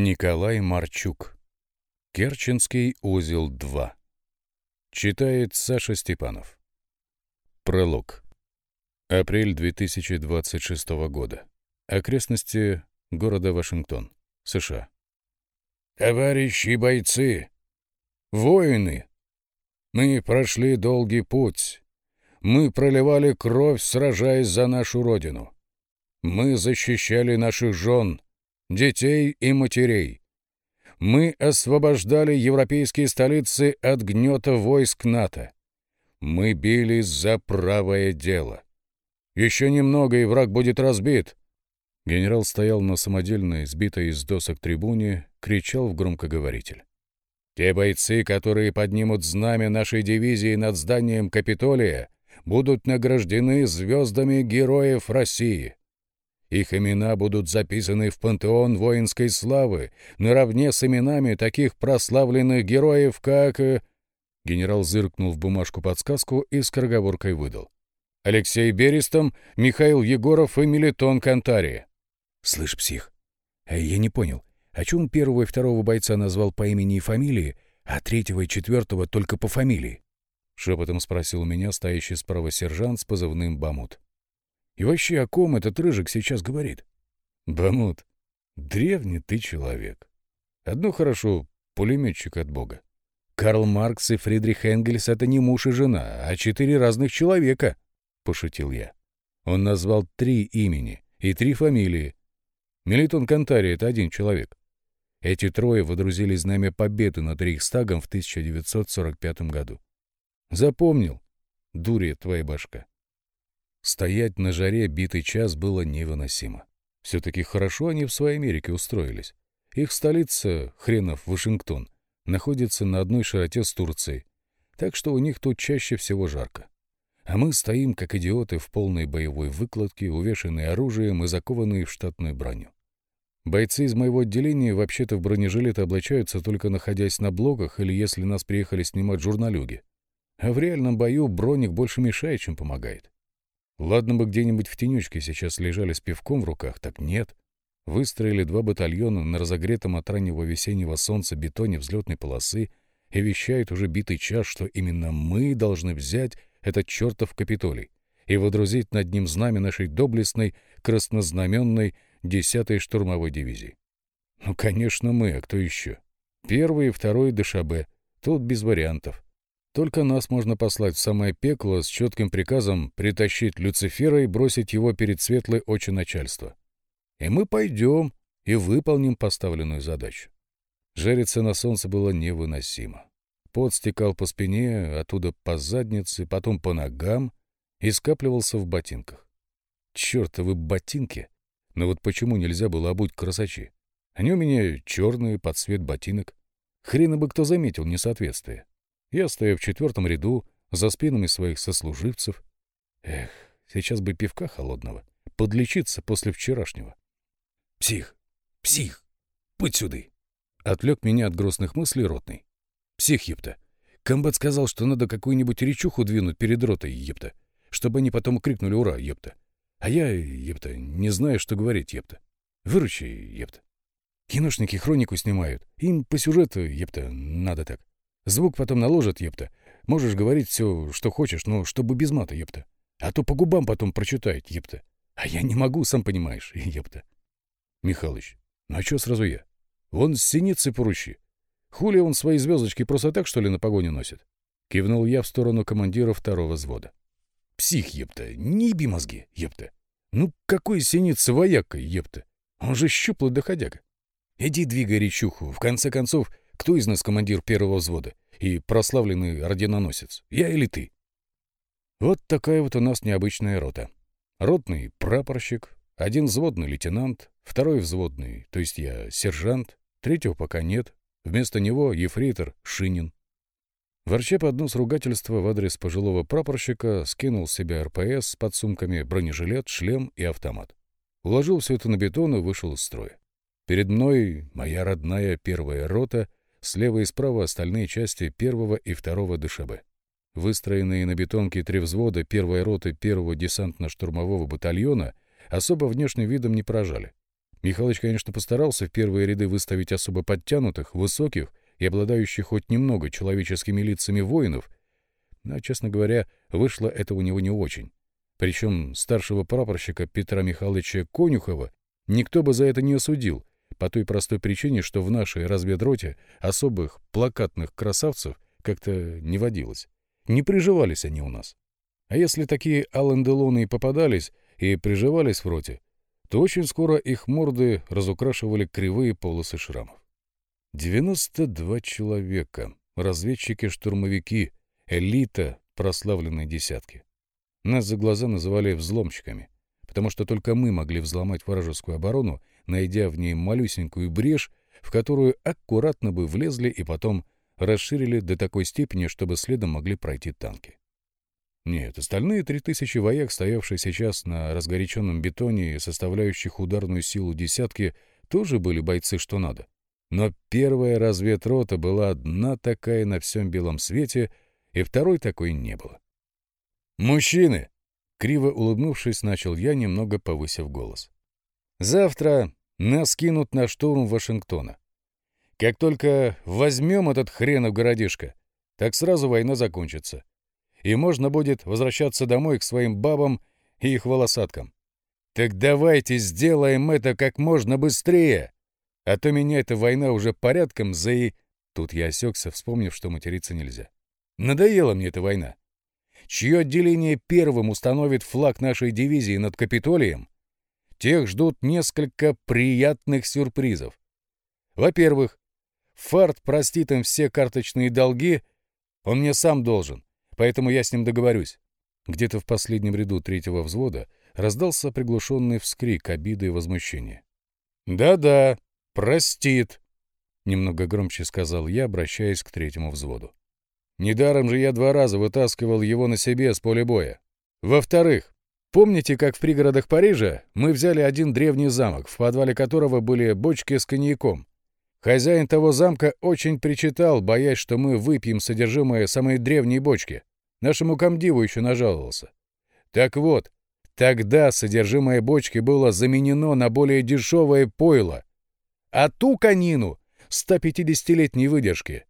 Николай Марчук. Керченский узел 2. Читает Саша Степанов. Пролог. Апрель 2026 года. Окрестности города Вашингтон, США. Товарищи бойцы, воины, мы прошли долгий путь. Мы проливали кровь, сражаясь за нашу родину. Мы защищали наших жен, детей и матерей. Мы освобождали европейские столицы от гнета войск НАТО. Мы бились за правое дело. Еще немного, и враг будет разбит. Генерал стоял на самодельной, сбитой из досок трибуне, кричал в громкоговоритель. Те бойцы, которые поднимут знамя нашей дивизии над зданием Капитолия, будут награждены звездами героев России. Их имена будут записаны в пантеон воинской славы наравне с именами таких прославленных героев, как... Э, генерал зыркнул в бумажку подсказку и скороговоркой выдал. Алексей Берестом, Михаил Егоров и Мелитон Кантария. «Слышь, псих, а я не понял, о чем первого и второго бойца назвал по имени и фамилии, а третьего и четвертого только по фамилии?» — шепотом спросил меня стоящий справа сержант с позывным «Бамут». И вообще, о ком этот рыжик сейчас говорит? Бамут, древний ты человек. Одно хорошо, пулеметчик от бога. Карл Маркс и Фридрих Энгельс — это не муж и жена, а четыре разных человека, — пошутил я. Он назвал три имени и три фамилии. Мелитон Кантари — это один человек. Эти трое водрузили знамя победы над Рейхстагом в 1945 году. Запомнил, дурья твоя башка. Стоять на жаре битый час было невыносимо. Все-таки хорошо они в своей Америке устроились. Их столица, хренов Вашингтон, находится на одной широте с Турцией, так что у них тут чаще всего жарко. А мы стоим, как идиоты, в полной боевой выкладке, увешанные оружием и закованные в штатную броню. Бойцы из моего отделения вообще-то в бронежилеты облачаются только находясь на блоках или если нас приехали снимать журналюги. А в реальном бою броник больше мешает, чем помогает. Ладно бы где-нибудь в тенечке сейчас лежали с пивком в руках, так нет. Выстроили два батальона на разогретом от раннего весеннего солнца бетоне взлетной полосы и вещают уже битый час, что именно мы должны взять этот чертов Капитолий и водрузить над ним знамя нашей доблестной, краснознаменной 10-й штурмовой дивизии. Ну, конечно, мы, а кто еще? Первый и второй ДШБ. Тут без вариантов. Только нас можно послать в самое пекло с четким приказом притащить Люцифера и бросить его перед светлой очи начальства. И мы пойдем и выполним поставленную задачу. Жариться на солнце было невыносимо. Пот стекал по спине, оттуда по заднице, потом по ногам и скапливался в ботинках. Чёртовы ботинки! Но вот почему нельзя было обуть красачи? Они у меня черные, под цвет ботинок. Хрена бы кто заметил несоответствие. Я стою в четвертом ряду, за спинами своих сослуживцев. Эх, сейчас бы пивка холодного. Подлечиться после вчерашнего. «Псих! Псих! Путь сюды!» Отвлек меня от грустных мыслей ротный. «Псих, епта! Комбат сказал, что надо какую-нибудь речуху двинуть перед ротой, епта, чтобы они потом крикнули «Ура!», епта. А я, епта, не знаю, что говорить, епта. Выручи, епта. Киношники хронику снимают. Им по сюжету, епта, надо так. Звук потом наложат, епта. Можешь говорить все, что хочешь, но чтобы без мата, епта. А то по губам потом прочитают, епта. А я не могу, сам понимаешь, епта. Михалыч, ну а чё сразу я? Вон с синицы поручи. Хули он свои звездочки просто так, что ли, на погоне носит? Кивнул я в сторону командира второго взвода. Псих, епта, не еби мозги, епта. Ну какой синицы вояка, епта? Он же щуплый доходяга. Иди двигай речуху. В конце концов, кто из нас командир первого взвода и прославленный орденоносец, я или ты? Вот такая вот у нас необычная рота. Ротный прапорщик, один взводный лейтенант, второй взводный, то есть я сержант, третьего пока нет, вместо него ефрейтор Шинин. Ворча под нос ругательства в адрес пожилого прапорщика, скинул с себя РПС с подсумками, бронежилет, шлем и автомат. Уложил все это на бетон и вышел из строя. Перед мной моя родная первая рота Слева и справа остальные части первого и второго ДШБ. Выстроенные на бетонке три взвода первой роты первого десантно-штурмового батальона особо внешним видом не поражали. Михалыч, конечно, постарался в первые ряды выставить особо подтянутых, высоких и обладающих хоть немного человеческими лицами воинов, но, честно говоря, вышло это у него не очень. Причем старшего прапорщика Петра Михайловича Конюхова никто бы за это не осудил, по той простой причине, что в нашей разведроте особых плакатных красавцев как-то не водилось. Не приживались они у нас. А если такие Аллен-Делоны и попадались, и приживались в роте, то очень скоро их морды разукрашивали кривые полосы шрамов. 92 человека, разведчики-штурмовики, элита прославленной десятки. Нас за глаза называли взломщиками, потому что только мы могли взломать вражескую оборону, найдя в ней малюсенькую брешь, в которую аккуратно бы влезли и потом расширили до такой степени, чтобы следом могли пройти танки. Нет, остальные три тысячи вояк, стоявшие сейчас на разгоряченном бетоне и составляющих ударную силу десятки, тоже были бойцы что надо. Но первая разведрота была одна такая на всем белом свете, и второй такой не было. «Мужчины!» — криво улыбнувшись, начал я, немного повысив голос. «Завтра нас кинут на штурм Вашингтона. Как только возьмем этот хренов городишко, так сразу война закончится и можно будет возвращаться домой к своим бабам и их волосаткам. Так давайте сделаем это как можно быстрее, а то меня эта война уже порядком за и... Тут я осекся, вспомнив, что материться нельзя. Надоела мне эта война. Чье отделение первым установит флаг нашей дивизии над Капитолием, тех ждут несколько приятных сюрпризов. Во-первых, Фарт простит им все карточные долги, он мне сам должен поэтому я с ним договорюсь». Где-то в последнем ряду третьего взвода раздался приглушенный вскрик обиды и возмущения. «Да-да, простит», — немного громче сказал я, обращаясь к третьему взводу. «Недаром же я два раза вытаскивал его на себе с поля боя. Во-вторых, помните, как в пригородах Парижа мы взяли один древний замок, в подвале которого были бочки с коньяком? Хозяин того замка очень причитал, боясь, что мы выпьем содержимое самой древней бочки. Нашему комдиву еще нажаловался. Так вот, тогда содержимое бочки было заменено на более дешевое пойло. А ту конину 150-летней выдержки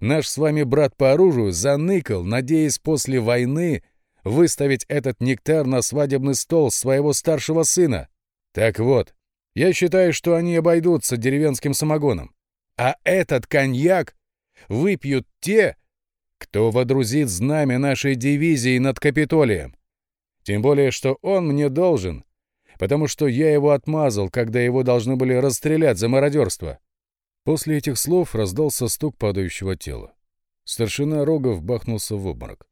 наш с вами брат по оружию заныкал, надеясь после войны выставить этот нектар на свадебный стол своего старшего сына. Так вот, я считаю, что они обойдутся деревенским самогоном. А этот коньяк выпьют те, кто водрузит знамя нашей дивизии над Капитолием. Тем более, что он мне должен, потому что я его отмазал, когда его должны были расстрелять за мародерство». После этих слов раздался стук падающего тела. Старшина Рогов бахнулся в обморок.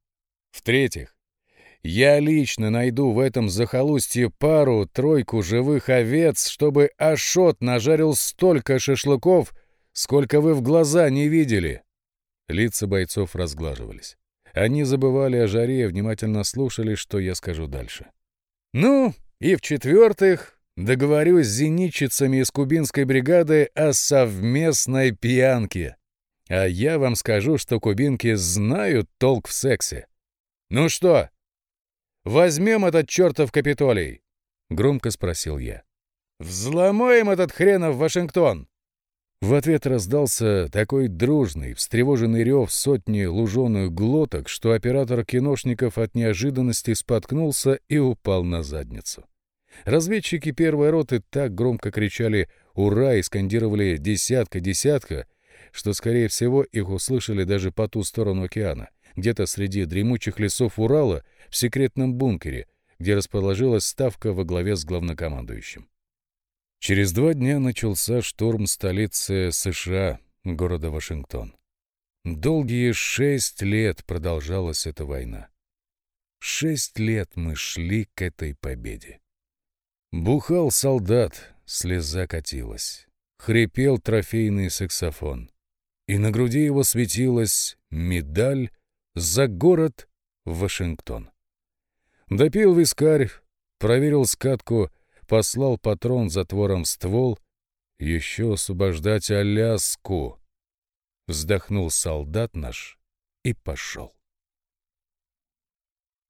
«В-третьих, я лично найду в этом захолустье пару-тройку живых овец, чтобы Ашот нажарил столько шашлыков, сколько вы в глаза не видели. Лица бойцов разглаживались. Они забывали о жаре и внимательно слушали, что я скажу дальше. «Ну, и в-четвертых, договорюсь с зенитчицами из кубинской бригады о совместной пьянке. А я вам скажу, что кубинки знают толк в сексе. Ну что, возьмем этот чертов Капитолий?» — громко спросил я. «Взломаем этот хренов Вашингтон!» В ответ раздался такой дружный, встревоженный рев сотни луженых глоток, что оператор киношников от неожиданности споткнулся и упал на задницу. Разведчики первой роты так громко кричали «Ура!» и скандировали «Десятка! что, скорее всего, их услышали даже по ту сторону океана, где-то среди дремучих лесов Урала в секретном бункере, где расположилась ставка во главе с главнокомандующим. Через два дня начался штурм столицы США, города Вашингтон. Долгие шесть лет продолжалась эта война. Шесть лет мы шли к этой победе. Бухал солдат, слеза катилась. Хрипел трофейный саксофон. И на груди его светилась медаль за город Вашингтон. Допил вискарь, проверил скатку — послал патрон затвором в ствол, еще освобождать Аляску. Вздохнул солдат наш и пошел.